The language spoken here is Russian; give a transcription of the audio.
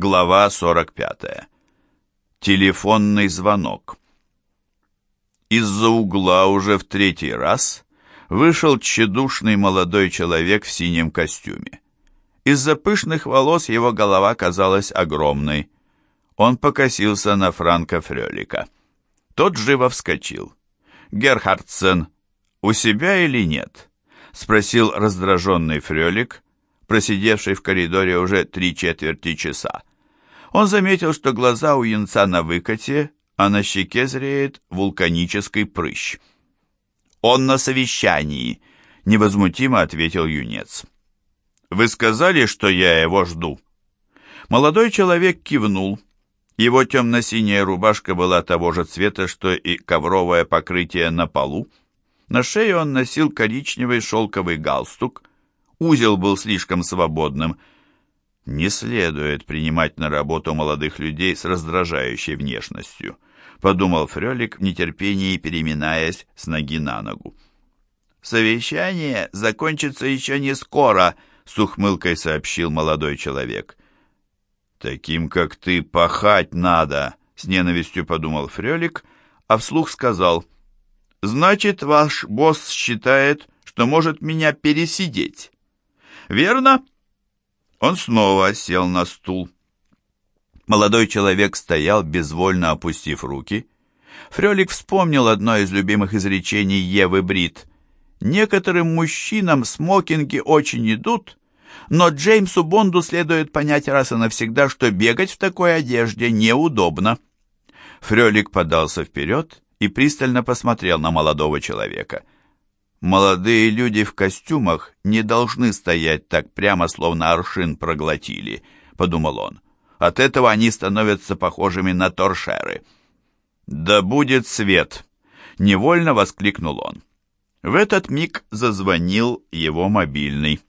Глава 45. Телефонный звонок. Из-за угла уже в третий раз вышел тщедушный молодой человек в синем костюме. Из-за пышных волос его голова казалась огромной. Он покосился на Франка Фрелика. Тот живо вскочил. «Герхардсен, у себя или нет?» — спросил раздраженный Фрелик, просидевший в коридоре уже три четверти часа. Он заметил, что глаза у янца на выкате, а на щеке зреет вулканический прыщ. «Он на совещании», — невозмутимо ответил юнец. «Вы сказали, что я его жду?» Молодой человек кивнул. Его темно-синяя рубашка была того же цвета, что и ковровое покрытие на полу. На шее он носил коричневый шелковый галстук, Узел был слишком свободным. Не следует принимать на работу молодых людей с раздражающей внешностью, подумал Фрелик в нетерпении, переминаясь с ноги на ногу. «Совещание закончится еще не скоро», — с ухмылкой сообщил молодой человек. «Таким, как ты, пахать надо», — с ненавистью подумал Фрелик, а вслух сказал, «Значит, ваш босс считает, что может меня пересидеть» верно?» Он снова сел на стул. Молодой человек стоял, безвольно опустив руки. Фрелик вспомнил одно из любимых изречений Евы Брит. «Некоторым мужчинам смокинги очень идут, но Джеймсу Бонду следует понять раз и навсегда, что бегать в такой одежде неудобно». Фрелик подался вперед и пристально посмотрел на молодого человека – Молодые люди в костюмах не должны стоять так прямо, словно аршин проглотили, подумал он. От этого они становятся похожими на торшеры. Да будет свет, невольно воскликнул он. В этот миг зазвонил его мобильный.